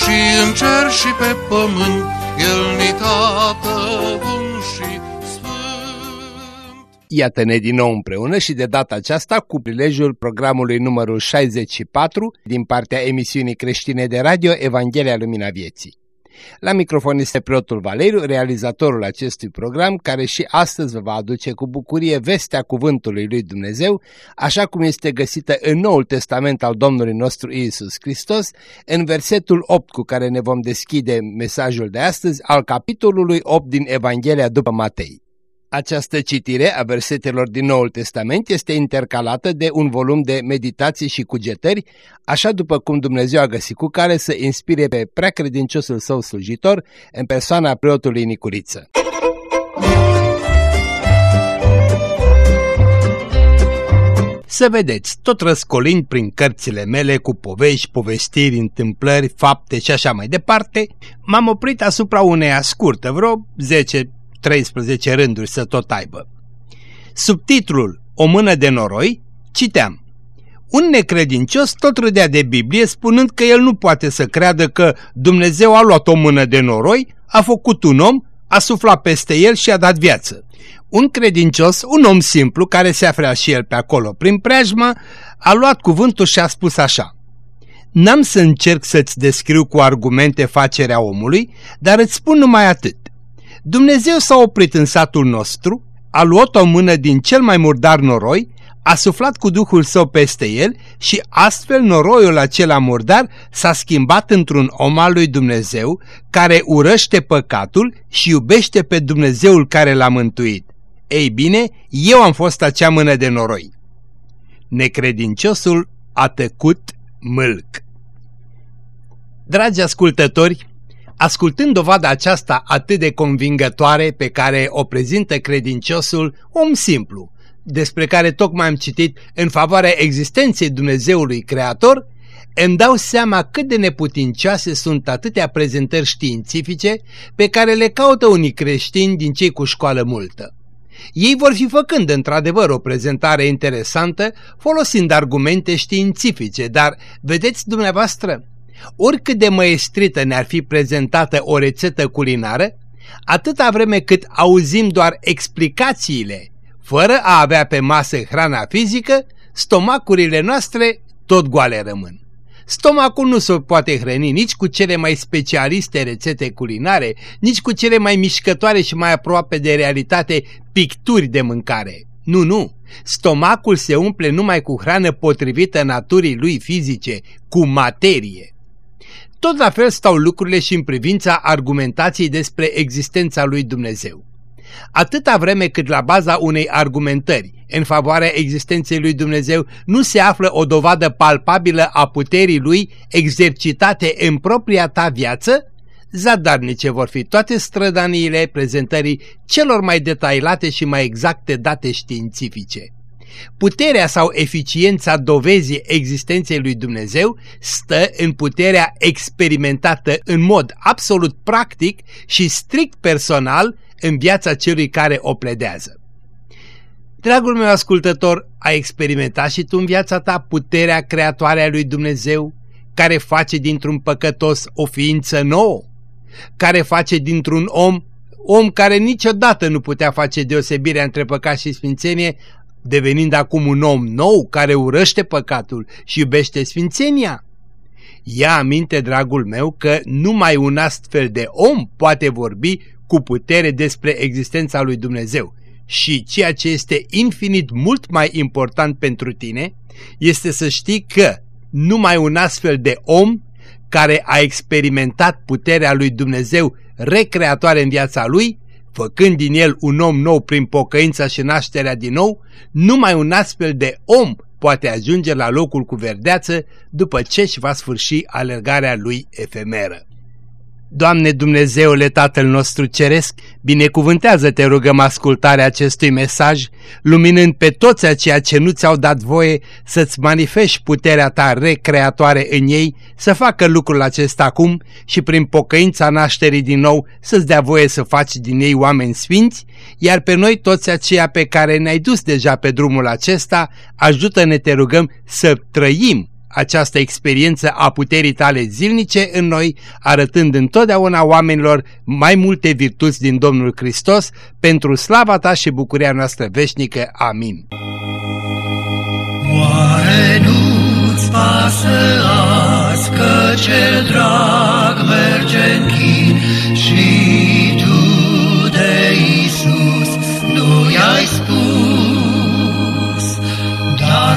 și în cer și pe pământ, El ni tată bun și Iată-ne din nou împreună și de data aceasta cu prilejul programului numărul 64 din partea emisiunii creștine de radio Evanghelia Lumina Vieții. La microfon este preotul Valeriu, realizatorul acestui program, care și astăzi vă va aduce cu bucurie vestea cuvântului lui Dumnezeu, așa cum este găsită în Noul Testament al Domnului nostru Isus Hristos, în versetul 8 cu care ne vom deschide mesajul de astăzi al capitolului 8 din Evanghelia după Matei. Această citire a versetelor din Noul Testament este intercalată de un volum de meditații și cugetări, așa după cum Dumnezeu a găsit cu care să inspire pe preacredinciosul său slujitor în persoana preotului Nicuriță. Să vedeți, tot răscolind prin cărțile mele cu povești, povestiri, întâmplări, fapte și așa mai departe, m-am oprit asupra uneia scurtă, vreo 10 13 rânduri să tot aibă. Subtitlul O mână de noroi citeam. Un necredincios tot râdea de Biblie spunând că el nu poate să creadă că Dumnezeu a luat o mână de noroi, a făcut un om, a suflat peste el și a dat viață. Un credincios, un om simplu, care se afla și el pe acolo prin preajmă, a luat cuvântul și a spus așa. N-am să încerc să-ți descriu cu argumente facerea omului, dar îți spun numai atât. Dumnezeu s-a oprit în satul nostru, a luat o mână din cel mai murdar noroi, a suflat cu Duhul Său peste el și astfel noroiul acela murdar s-a schimbat într-un om al lui Dumnezeu care urăște păcatul și iubește pe Dumnezeul care l-a mântuit. Ei bine, eu am fost acea mână de noroi. Necredinciosul a tăcut mâlc. Dragi ascultători, Ascultând dovada aceasta atât de convingătoare pe care o prezintă credinciosul om simplu, despre care tocmai am citit în favoarea existenței Dumnezeului Creator, îmi dau seama cât de neputincioase sunt atâtea prezentări științifice pe care le caută unii creștini din cei cu școală multă. Ei vor fi făcând într-adevăr o prezentare interesantă folosind argumente științifice, dar vedeți dumneavoastră, Oricât de măestrită ne-ar fi prezentată o rețetă culinară, atâta vreme cât auzim doar explicațiile, fără a avea pe masă hrana fizică, stomacurile noastre tot goale rămân. Stomacul nu se poate hrăni nici cu cele mai specialiste rețete culinare, nici cu cele mai mișcătoare și mai aproape de realitate picturi de mâncare. Nu, nu, stomacul se umple numai cu hrană potrivită naturii lui fizice, cu materie. Tot la fel stau lucrurile și în privința argumentației despre existența lui Dumnezeu. Atâta vreme cât la baza unei argumentări în favoarea existenței lui Dumnezeu nu se află o dovadă palpabilă a puterii lui exercitate în propria ta viață, zadarnice vor fi toate strădaniile prezentării celor mai detailate și mai exacte date științifice. Puterea sau eficiența dovezii existenței lui Dumnezeu stă în puterea experimentată în mod absolut practic și strict personal în viața celui care o pledează. Dragul meu ascultător, ai experimentat și tu în viața ta puterea creatoare a lui Dumnezeu, care face dintr-un păcătos o ființă nouă, care face dintr-un om om care niciodată nu putea face deosebirea între păcat și sfințenie, devenind acum un om nou care urăște păcatul și iubește sfințenia? Ia aminte, dragul meu, că numai un astfel de om poate vorbi cu putere despre existența lui Dumnezeu. Și ceea ce este infinit mult mai important pentru tine este să știi că numai un astfel de om care a experimentat puterea lui Dumnezeu recreatoare în viața lui făcând din el un om nou prin pocăința și nașterea din nou, numai un astfel de om poate ajunge la locul cu verdeață după ce își va sfârși alergarea lui efemeră. Doamne Dumnezeule Tatăl nostru Ceresc, binecuvântează-te rugăm ascultarea acestui mesaj, luminând pe toți aceia ce nu ți-au dat voie să-ți manifesti puterea ta recreatoare în ei, să facă lucrul acesta acum și prin pocăința nașterii din nou să-ți dea voie să faci din ei oameni sfinți, iar pe noi toți aceia pe care ne-ai dus deja pe drumul acesta, ajută-ne te rugăm să trăim această experiență a puterii tale zilnice în noi, arătând întotdeauna oamenilor mai multe virtuți din Domnul Hristos, pentru slava ta și bucuria noastră veșnică. Amin. Oare nu-ți pasă azi că cel drag merge în chin și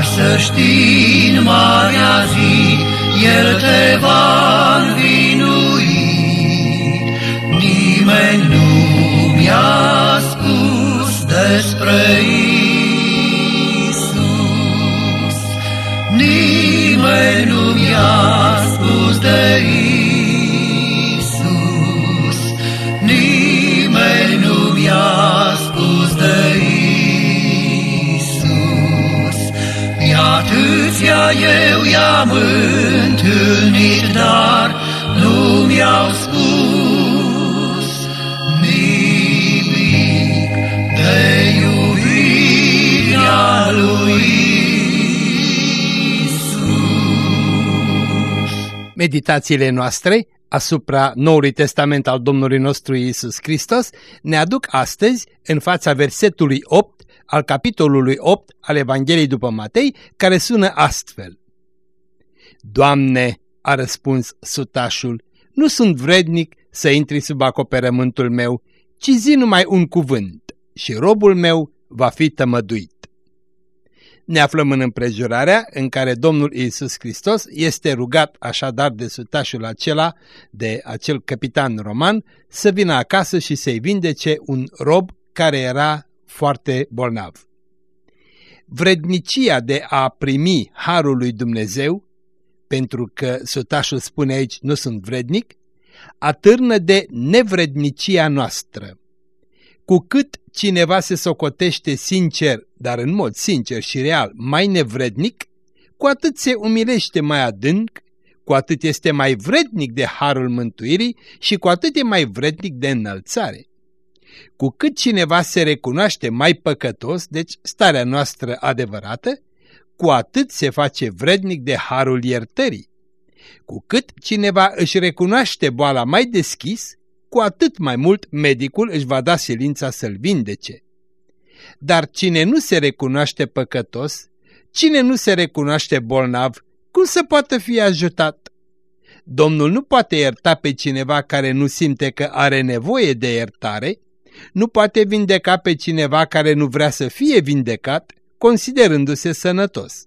dar să știi în marea zi, El te va învinui. Nimeni nu mi-a spus despre Iisus. Nimeni nu mi-a spus de Iisus. Eu i-am întâlnit, dar nu mi-au spus nimic de iubirea lui Iisus. Meditațiile noastre asupra Noului Testament al Domnului nostru Iisus Hristos ne aduc astăzi în fața versetului 8 al capitolului 8 al Evangheliei după Matei, care sună astfel. Doamne, a răspuns sutașul, nu sunt vrednic să intri sub acoperământul meu, ci zi numai un cuvânt și robul meu va fi tămăduit. Ne aflăm în împrejurarea în care Domnul Iisus Hristos este rugat așadar de sutașul acela, de acel capitan roman, să vină acasă și să-i vindece un rob care era foarte bolnav. Vrednicia de a primi harul lui Dumnezeu, pentru că sutașul spune aici nu sunt vrednic, atârnă de nevrednicia noastră. Cu cât cineva se socotește sincer, dar în mod sincer și real, mai nevrednic, cu atât se umilește mai adânc, cu atât este mai vrednic de harul mântuirii și cu atât e mai vrednic de înălțare. Cu cât cineva se recunoaște mai păcătos, deci starea noastră adevărată, cu atât se face vrednic de harul iertării. Cu cât cineva își recunoaște boala mai deschis, cu atât mai mult medicul își va da silința să-l vindece. Dar cine nu se recunoaște păcătos, cine nu se recunoaște bolnav, cum să poată fi ajutat? Domnul nu poate ierta pe cineva care nu simte că are nevoie de iertare, nu poate vindeca pe cineva care nu vrea să fie vindecat, considerându-se sănătos.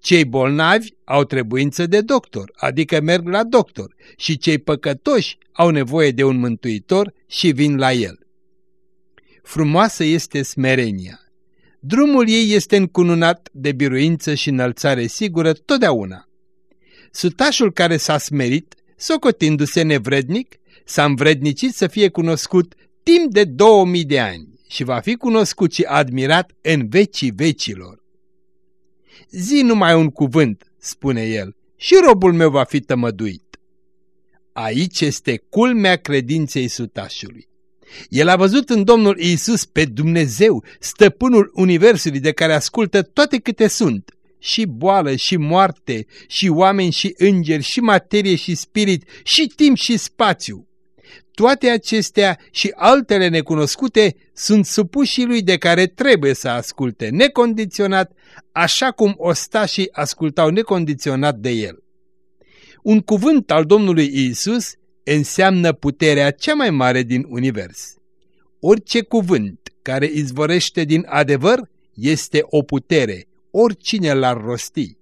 Cei bolnavi au trebuință de doctor, adică merg la doctor, și cei păcătoși au nevoie de un mântuitor și vin la el. Frumoasă este smerenia. Drumul ei este încununat de biruință și înălțare sigură totdeauna. Sutașul care s-a smerit, socotindu-se nevrednic, s-a învrednicit să fie cunoscut timp de 2000 de ani și va fi cunoscut și admirat în vecii vecilor. Zi numai un cuvânt, spune el, și robul meu va fi tămăduit. Aici este culmea credinței sutașului. El a văzut în Domnul Iisus pe Dumnezeu, stăpânul Universului de care ascultă toate câte sunt, și boală, și moarte, și oameni, și îngeri, și materie, și spirit, și timp, și spațiu. Toate acestea și altele necunoscute sunt supușii lui de care trebuie să asculte necondiționat, așa cum ostașii ascultau necondiționat de el. Un cuvânt al Domnului Isus înseamnă puterea cea mai mare din univers. Orice cuvânt care izvorește din adevăr este o putere, oricine l-ar rosti.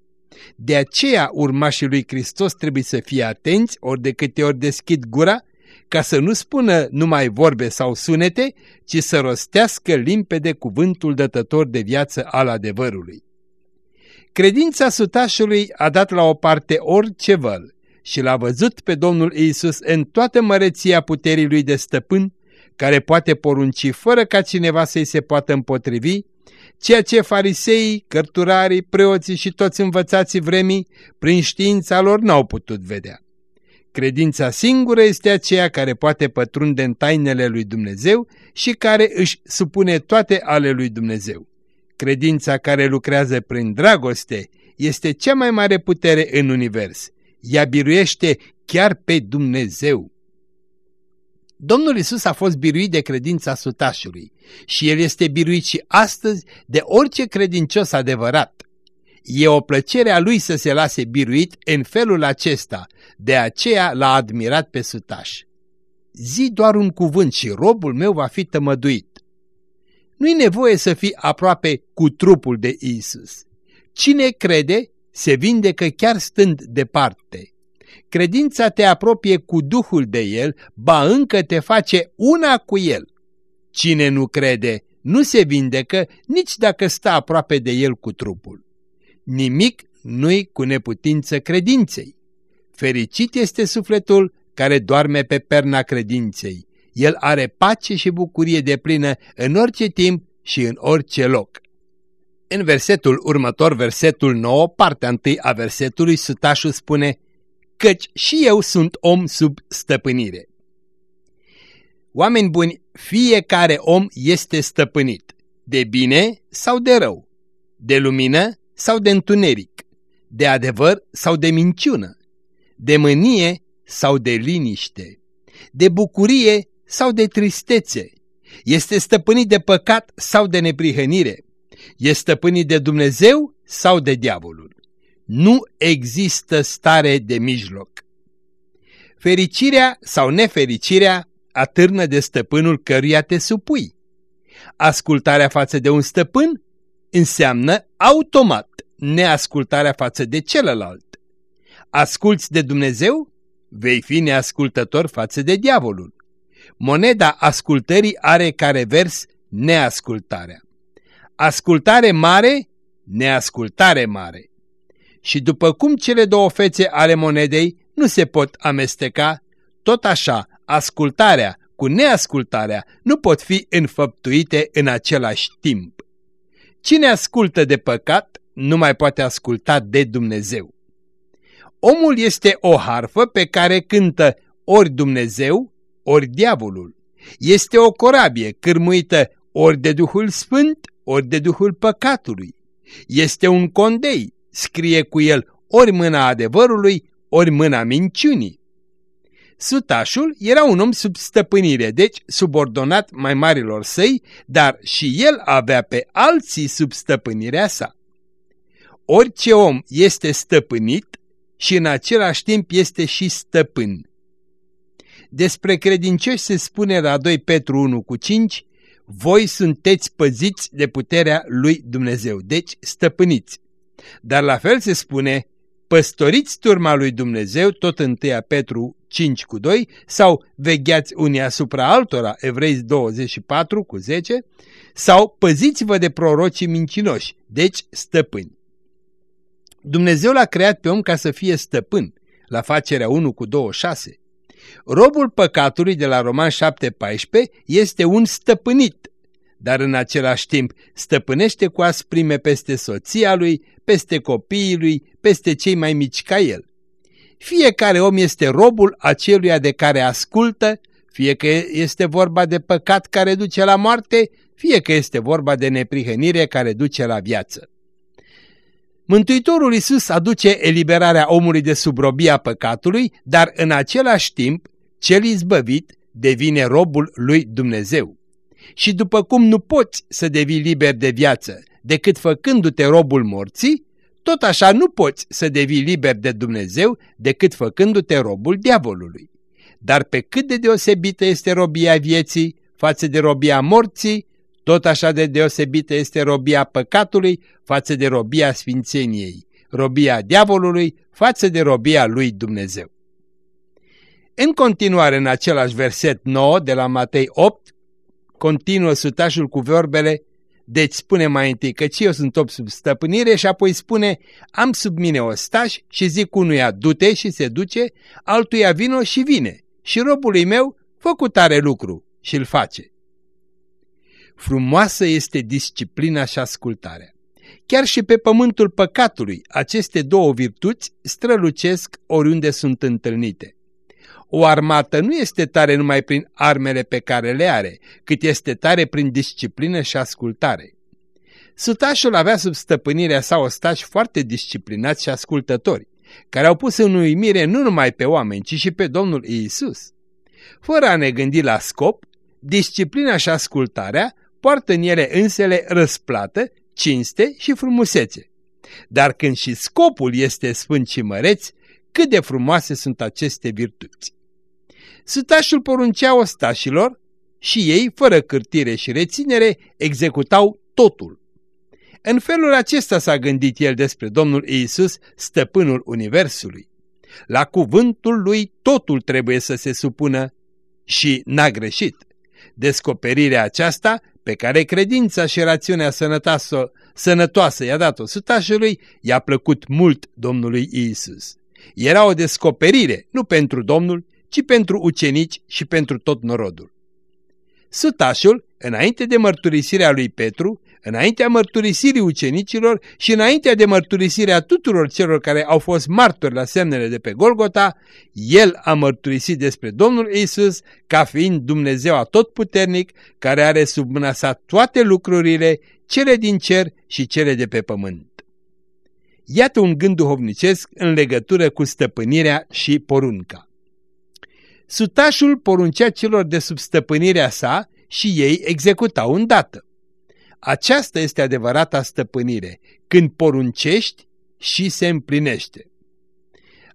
De aceea urmașii lui Hristos trebuie să fie atenți ori de câte ori deschid gura, ca să nu spună numai vorbe sau sunete, ci să rostească limpede cuvântul dătător de viață al adevărului. Credința sutașului a dat la o parte orice văl și l-a văzut pe Domnul Isus în toată măreția puterii lui de stăpân, care poate porunci fără ca cineva să-i se poată împotrivi, ceea ce fariseii, cărturarii, preoții și toți învățații vremii, prin știința lor, n-au putut vedea. Credința singură este aceea care poate pătrunde în tainele lui Dumnezeu și care își supune toate ale lui Dumnezeu. Credința care lucrează prin dragoste este cea mai mare putere în univers. Ea biruiește chiar pe Dumnezeu. Domnul Isus a fost biruit de credința sutașului și El este biruit și astăzi de orice credincios adevărat. E o plăcere a Lui să se lase biruit în felul acesta, de aceea l-a admirat pe sutaș. Zi doar un cuvânt și robul meu va fi tămăduit. Nu-i nevoie să fii aproape cu trupul de Isus. Cine crede, se vindecă chiar stând departe. Credința te apropie cu Duhul de El, ba încă te face una cu El. Cine nu crede, nu se vindecă nici dacă stă aproape de El cu trupul. Nimic nu-i cu neputință credinței. Fericit este sufletul care doarme pe perna credinței. El are pace și bucurie de plină în orice timp și în orice loc. În versetul următor, versetul 9, partea 1 a versetului, sutașul spune Căci și eu sunt om sub stăpânire. Oameni buni, fiecare om este stăpânit, de bine sau de rău, de lumină sau de întuneric, de adevăr sau de minciună, de mânie sau de liniște, de bucurie sau de tristețe, este stăpânit de păcat sau de neprihănire, este stăpânit de Dumnezeu sau de diavolul. Nu există stare de mijloc. Fericirea sau nefericirea atârnă de stăpânul căruia te supui. Ascultarea față de un stăpân înseamnă automat neascultarea față de celălalt. Asculți de Dumnezeu, vei fi neascultător față de diavolul. Moneda ascultării are ca revers neascultarea. Ascultare mare, neascultare mare. Și după cum cele două fețe ale monedei nu se pot amesteca, tot așa ascultarea cu neascultarea nu pot fi înfăptuite în același timp. Cine ascultă de păcat nu mai poate asculta de Dumnezeu. Omul este o harfă pe care cântă ori Dumnezeu, ori diavolul. Este o corabie cârmuită ori de Duhul Sfânt, ori de Duhul Păcatului. Este un condei, scrie cu el ori mâna adevărului, ori mâna minciunii. Sutașul era un om sub stăpânire, deci subordonat mai marilor săi, dar și el avea pe alții sub stăpânirea sa. Orice om este stăpânit și în același timp este și stăpân. Despre credincioși se spune la 2 Petru 1 cu 5, voi sunteți păziți de puterea lui Dumnezeu, deci stăpâniți. Dar la fel se spune, păstoriți turma lui Dumnezeu, tot 1 Petru 5 cu 2, sau vegheați unii asupra altora, Evrei 24 cu 10, sau păziți-vă de prorocii mincinoși, deci stăpâni. Dumnezeu l-a creat pe om ca să fie stăpân, la facerea 1 cu 26. Robul păcatului de la Roman 7.14 este un stăpânit, dar în același timp stăpânește cu asprime peste soția lui, peste copiii lui, peste cei mai mici ca el. Fiecare om este robul aceluia de care ascultă, fie că este vorba de păcat care duce la moarte, fie că este vorba de neprihănire care duce la viață. Mântuitorul Isus aduce eliberarea omului de subrobia păcatului, dar în același timp, cel izbăvit devine robul lui Dumnezeu. Și după cum nu poți să devii liber de viață decât făcându-te robul morții, tot așa nu poți să devii liber de Dumnezeu decât făcându-te robul diavolului. Dar pe cât de deosebită este robia vieții față de robia morții, tot așa de deosebită este robia păcatului față de robia sfințeniei, robia diavolului față de robia lui Dumnezeu. În continuare, în același verset 9 de la Matei 8, continuă sutașul cu vorbele, Deci spune mai întâi că eu sunt op sub stăpânire și apoi spune am sub mine ostaș și zic unuia du-te și se duce, altuia vino și vine și robului meu făcut tare lucru și îl face. Frumoasă este disciplina și ascultarea. Chiar și pe pământul păcatului, aceste două virtuți strălucesc oriunde sunt întâlnite. O armată nu este tare numai prin armele pe care le are, cât este tare prin disciplină și ascultare. Sutașul avea sub stăpânirea sa ostași foarte disciplinați și ascultători, care au pus în uimire nu numai pe oameni, ci și pe Domnul Iisus. Fără a ne gândi la scop, disciplina și ascultarea poartă în ele însele răsplată, cinste și frumusețe. Dar când și scopul este sfânt și măreț, cât de frumoase sunt aceste virtuți. Sutașul poruncea ostașilor și ei, fără cârtire și reținere, executau totul. În felul acesta s-a gândit el despre Domnul Iisus, stăpânul Universului. La cuvântul lui totul trebuie să se supună și n-a greșit. Descoperirea aceasta, pe care credința și rațiunea sănătoasă, sănătoasă i-a dat-o sutașului, i-a plăcut mult Domnului Iisus. Era o descoperire, nu pentru Domnul, ci pentru ucenici și pentru tot norodul. Sutașul, înainte de mărturisirea lui Petru, înaintea mărturisirii ucenicilor și înaintea de mărturisirea tuturor celor care au fost martori la semnele de pe Golgota, el a mărturisit despre Domnul Isus ca fiind Dumnezeu atotputernic, care are sub mâna sa toate lucrurile, cele din cer și cele de pe pământ. Iată un gând duhovnicesc în legătură cu stăpânirea și porunca. Sutașul poruncea celor de sub stăpânirea sa și ei executau îndată. Aceasta este adevărata stăpânire, când poruncești și se împlinește.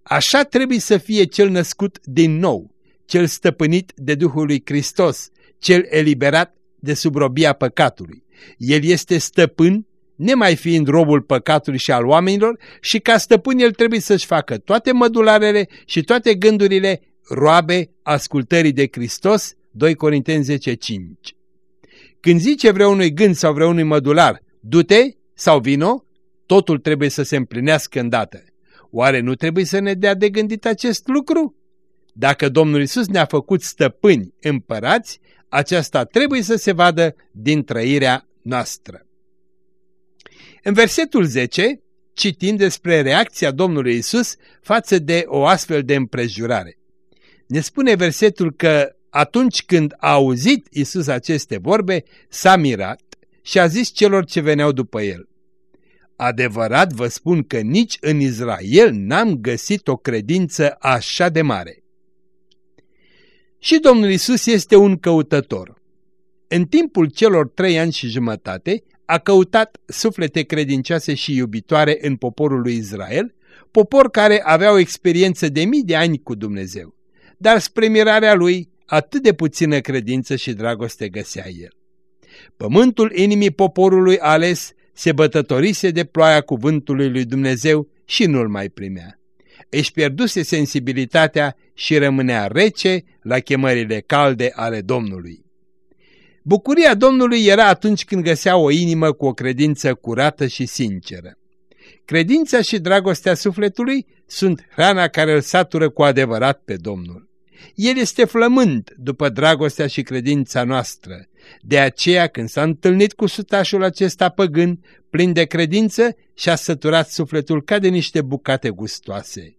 Așa trebuie să fie cel născut din nou, cel stăpânit de Duhul lui Hristos, cel eliberat de subrobia păcatului. El este stăpân, nemai fiind robul păcatului și al oamenilor, și ca stăpân el trebuie să-și facă toate mădularele și toate gândurile roabe ascultării de Hristos, 2 Corinteni 10.5. Când zice vreunui gând sau vreunui mădular, du-te sau vino, totul trebuie să se împlinească îndată. Oare nu trebuie să ne dea de gândit acest lucru? Dacă Domnul Isus ne-a făcut stăpâni împărați, aceasta trebuie să se vadă din trăirea noastră. În versetul 10 citim despre reacția Domnului Isus față de o astfel de împrejurare. Ne spune versetul că atunci când a auzit Isus aceste vorbe, s-a mirat și a zis celor ce veneau după el. Adevărat vă spun că nici în Israel n-am găsit o credință așa de mare. Și Domnul Isus este un căutător. În timpul celor trei ani și jumătate a căutat suflete credincioase și iubitoare în poporul lui Israel, popor care avea o experiență de mii de ani cu Dumnezeu. Dar spre mirarea lui, atât de puțină credință și dragoste găsea el. Pământul inimii poporului ales se bătătorise de ploaia cuvântului lui Dumnezeu și nu-l mai primea. Își pierduse sensibilitatea și rămânea rece la chemările calde ale Domnului. Bucuria Domnului era atunci când găsea o inimă cu o credință curată și sinceră. Credința și dragostea sufletului sunt hrana care îl satură cu adevărat pe Domnul. El este flământ după dragostea și credința noastră. De aceea, când s-a întâlnit cu sutașul acesta păgân, plin de credință, și-a săturat sufletul ca de niște bucate gustoase.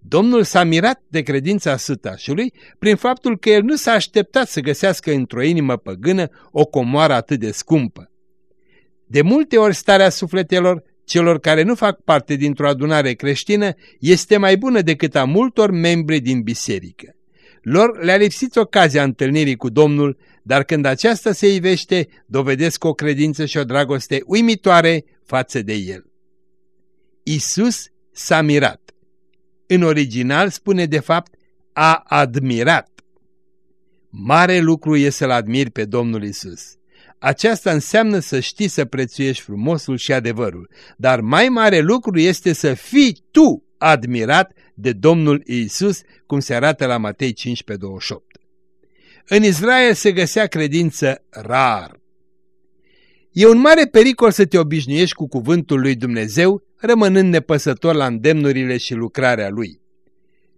Domnul s-a mirat de credința sătașului prin faptul că el nu s-a așteptat să găsească într-o inimă păgână o comoară atât de scumpă. De multe ori starea sufletelor celor care nu fac parte dintr-o adunare creștină este mai bună decât a multor membri din biserică. Lor le-a lipsit ocazia întâlnirii cu Domnul, dar când aceasta se ivește, dovedesc o credință și o dragoste uimitoare față de El. Isus s-a mirat. În original spune de fapt a admirat. Mare lucru e să-L admiri pe Domnul Isus. Aceasta înseamnă să știi să prețuiești frumosul și adevărul, dar mai mare lucru este să fii tu admirat de Domnul Isus, cum se arată la Matei 15:28. În Israel se găsea credință rar. E un mare pericol să te obișnuiești cu cuvântul lui Dumnezeu, rămânând nepăsător la îndemnurile și lucrarea lui.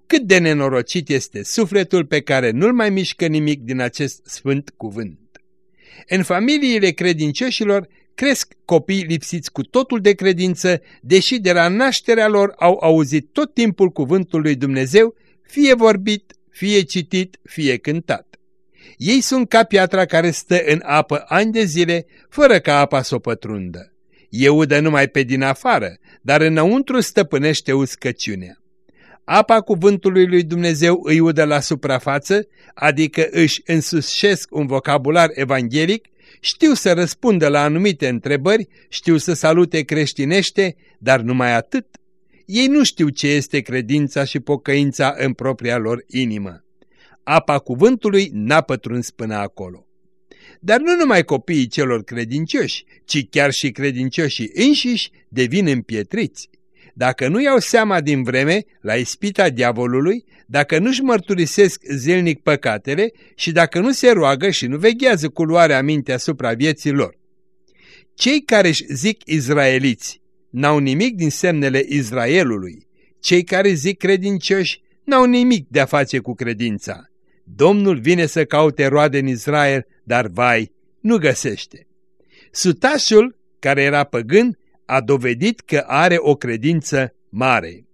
Cât de nenorocit este sufletul pe care nu-l mai mișcă nimic din acest sfânt cuvânt. În familiile credincioșilor cresc copii lipsiți cu totul de credință, deși de la nașterea lor au auzit tot timpul cuvântul lui Dumnezeu, fie vorbit, fie citit, fie cântat. Ei sunt ca piatra care stă în apă ani de zile, fără ca apa să o pătrundă. E udă numai pe din afară, dar înăuntru stăpânește uscăciunea. Apa cuvântului lui Dumnezeu îi udă la suprafață, adică își însușesc un vocabular evanghelic, știu să răspundă la anumite întrebări, știu să salute creștinește, dar numai atât. Ei nu știu ce este credința și pocăința în propria lor inimă. Apa cuvântului n-a pătruns până acolo. Dar nu numai copiii celor credincioși, ci chiar și credincioșii înșiși devin împietriți. Dacă nu iau seama din vreme la ispita diavolului, dacă nu-și mărturisesc zilnic păcatele și dacă nu se roagă și nu veghează cu luarea minte asupra vieții lor. Cei care își zic izraeliți n-au nimic din semnele Israelului. Cei care zic credincioși n-au nimic de a face cu credința. Domnul vine să caute roade în Israel, dar vai, nu găsește. Sutașul, care era păgân, a dovedit că are o credință mare.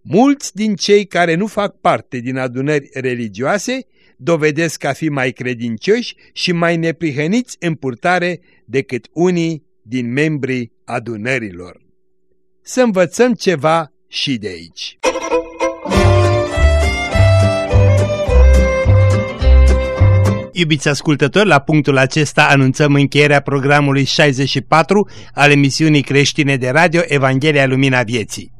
Mulți din cei care nu fac parte din adunări religioase dovedesc a fi mai credincioși și mai neprihăniți în purtare decât unii din membrii adunărilor. Să învățăm ceva și de aici. Iubiți ascultători, la punctul acesta anunțăm încheierea programului 64 al emisiunii creștine de radio Evanghelia Lumina Vieții.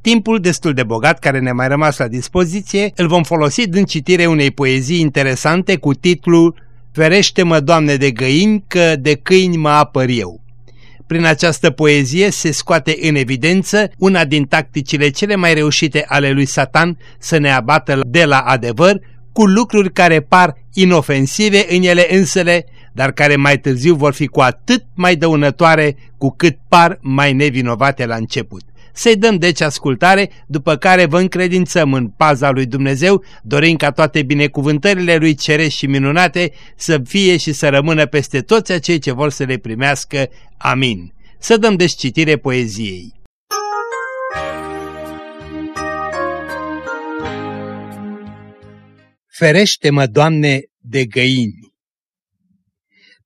Timpul destul de bogat care ne-a mai rămas la dispoziție îl vom folosi din citire unei poezii interesante cu titlul Ferește-mă, Doamne, de găini, că de câini mă apăr eu. Prin această poezie se scoate în evidență una din tacticile cele mai reușite ale lui Satan să ne abată de la adevăr cu lucruri care par inofensive în ele însele, dar care mai târziu vor fi cu atât mai dăunătoare cu cât par mai nevinovate la început. Să-i dăm deci ascultare, după care vă încredințăm în paza lui Dumnezeu, dorind ca toate binecuvântările lui cerești și minunate să fie și să rămână peste toți acei ce vor să le primească. Amin. Să dăm deci citire poeziei. Ferește-mă, Doamne, de găini!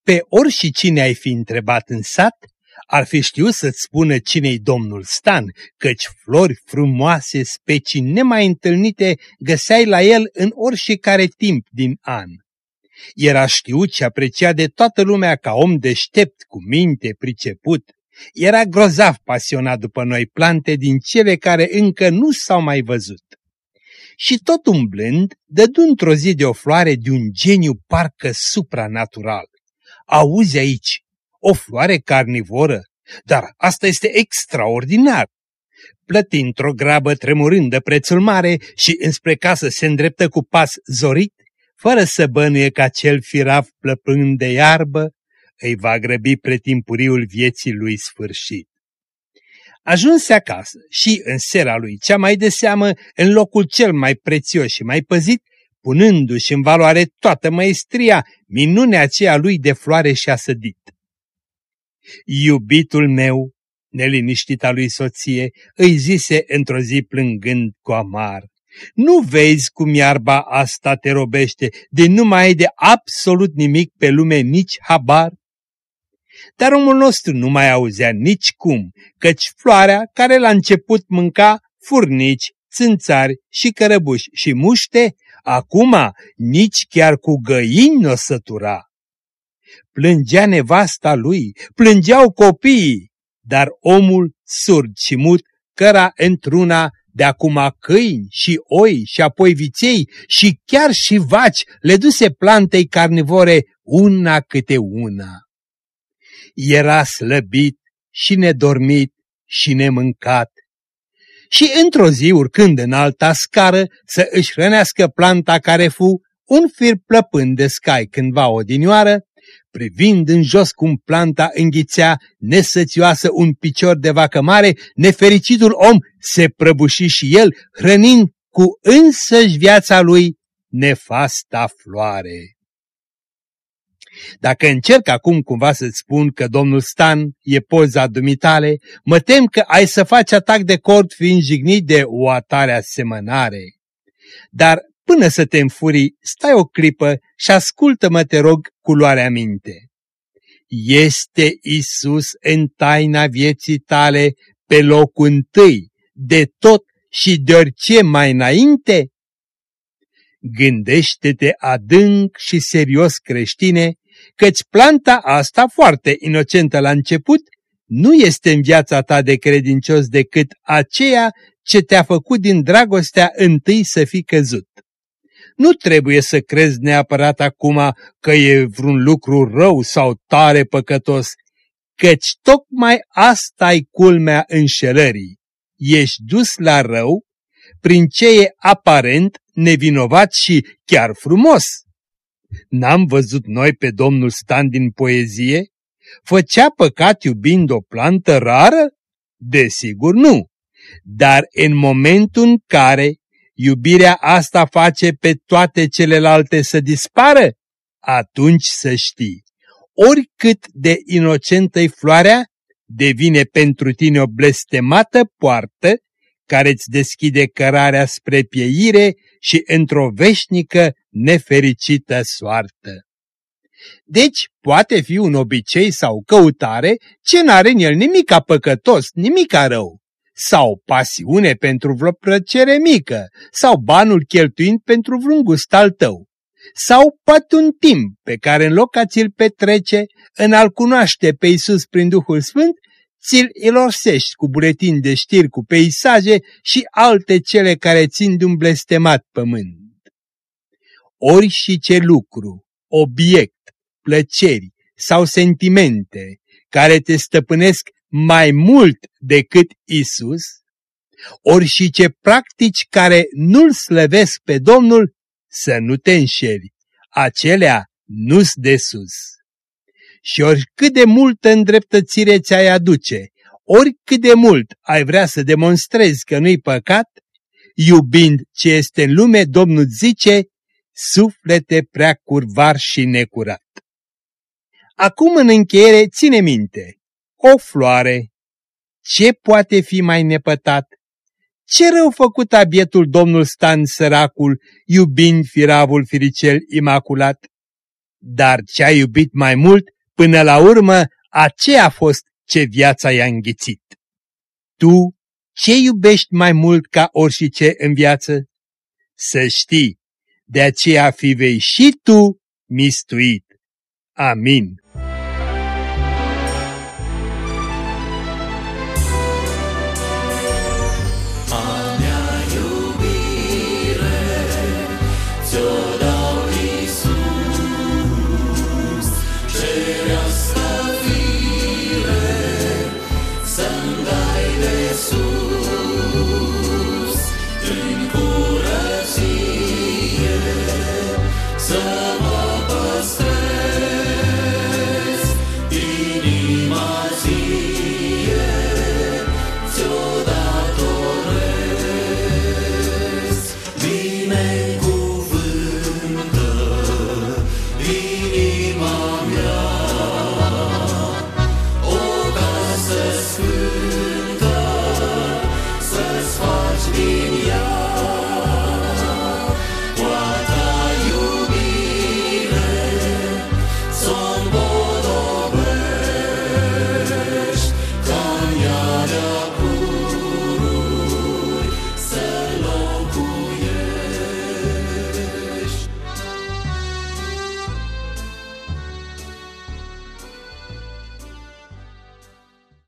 Pe și cine ai fi întrebat în sat, ar fi știut să-ți spună cine-i domnul Stan, căci flori frumoase, specii nemai întâlnite, găseai la el în oricare timp din an. Era știut și apreciat de toată lumea ca om deștept, cu minte, priceput. Era grozav pasionat după noi plante din cele care încă nu s-au mai văzut și tot umblând, dădu într-o zi de o floare de un geniu parcă supranatural. Auzi aici, o floare carnivoră, dar asta este extraordinar. Plăti într-o grabă tremurând de prețul mare și înspre casă se îndreptă cu pas zorit, fără să bănuie ca cel firav plăpând de iarbă, îi va grăbi pretimpuriul vieții lui sfârșit. Ajunse acasă și în sera lui cea mai de seamă, în locul cel mai prețios și mai păzit, punându-și în valoare toată măestria, minunea aceea lui de floare și-a sădit. Iubitul meu, neliniștita lui soție, îi zise într-o zi plângând cu amar. Nu vezi cum iarba asta te robește, de nu mai ai de absolut nimic pe lume nici habar? Dar omul nostru nu mai auzea nici cum, căci floarea care la început mânca furnici, țânțari și cărăbuși și muște, acum nici chiar cu găini nu o sătura. Plângea nevasta lui, plângeau copiii, dar omul surd și mut căra într-una de acum câini și oi și apoi viței și chiar și vaci le duse plantei carnivore una câte una era slăbit și nedormit și nemâncat. Și într-o zi, urcând în alta scară, să își hrănească planta care fu un fir plăpând de scai cândva odinioară, privind în jos cum planta înghițea nesățioasă un picior de vacă mare, nefericitul om se prăbuși și el, hrănind cu însăși viața lui nefasta floare. Dacă încerc acum cumva să-ți spun că domnul Stan e poza dumitale, mă tem că ai să faci atac de cord fiind jignit de o atare asemănare. Dar până să te înfurii, stai o clipă și ascultă-mă, te rog, cu luarea minte. Este Isus în taina vieții tale pe locul întâi, de tot și de orice mai înainte? Gândește-te adânc și serios creștine, căci planta asta, foarte inocentă la început, nu este în viața ta de credincios decât aceea ce te-a făcut din dragostea întâi să fii căzut. Nu trebuie să crezi neapărat acum că e vreun lucru rău sau tare păcătos, căci tocmai asta e culmea înșelării. Ești dus la rău prin ce e aparent, nevinovat și chiar frumos. N-am văzut noi pe domnul Stan din poezie? Făcea păcat iubind o plantă rară? Desigur nu. Dar în momentul în care iubirea asta face pe toate celelalte să dispară, atunci să știi, oricât de inocentă-i floarea, devine pentru tine o blestemată poartă care îți deschide cărarea spre pieire și într-o veșnică nefericită soartă. Deci poate fi un obicei sau căutare ce n-are în el nimica păcătos, nimica rău, sau pasiune pentru vreo plăcere mică, sau banul cheltuind pentru vreun gust al tău, sau poate un timp pe care în loc a ți-l petrece, în al cunoaște pe Iisus prin Duhul Sfânt, ți-l ilorsești cu buletin de știri cu peisaje și alte cele care țin de un blestemat pământ. Ori și ce lucru, obiect, plăceri sau sentimente care te stăpânesc mai mult decât Isus, ori și ce practici care nu-L slăvesc pe Domnul, să nu te înșeli, acelea nu-s de sus. Și oricât de multă îndreptățire ți-ai aduce, oricât de mult ai vrea să demonstrezi că nu-i păcat, iubind ce este în lume, Domnul zice, suflete prea curvar și necurat. Acum în încheiere ține minte, o floare. Ce poate fi mai nepătat? Ce rău făcut a bietul domnul Stan săracul, iubind firavul firicel imaculat? Dar ce-a iubit mai mult, până la urmă, aceea a fost ce viața i-a înghițit. Tu, ce iubești mai mult ca orice în viață? Să știi, de aceea fi vei și tu mistuit. Amin. curăție, să mă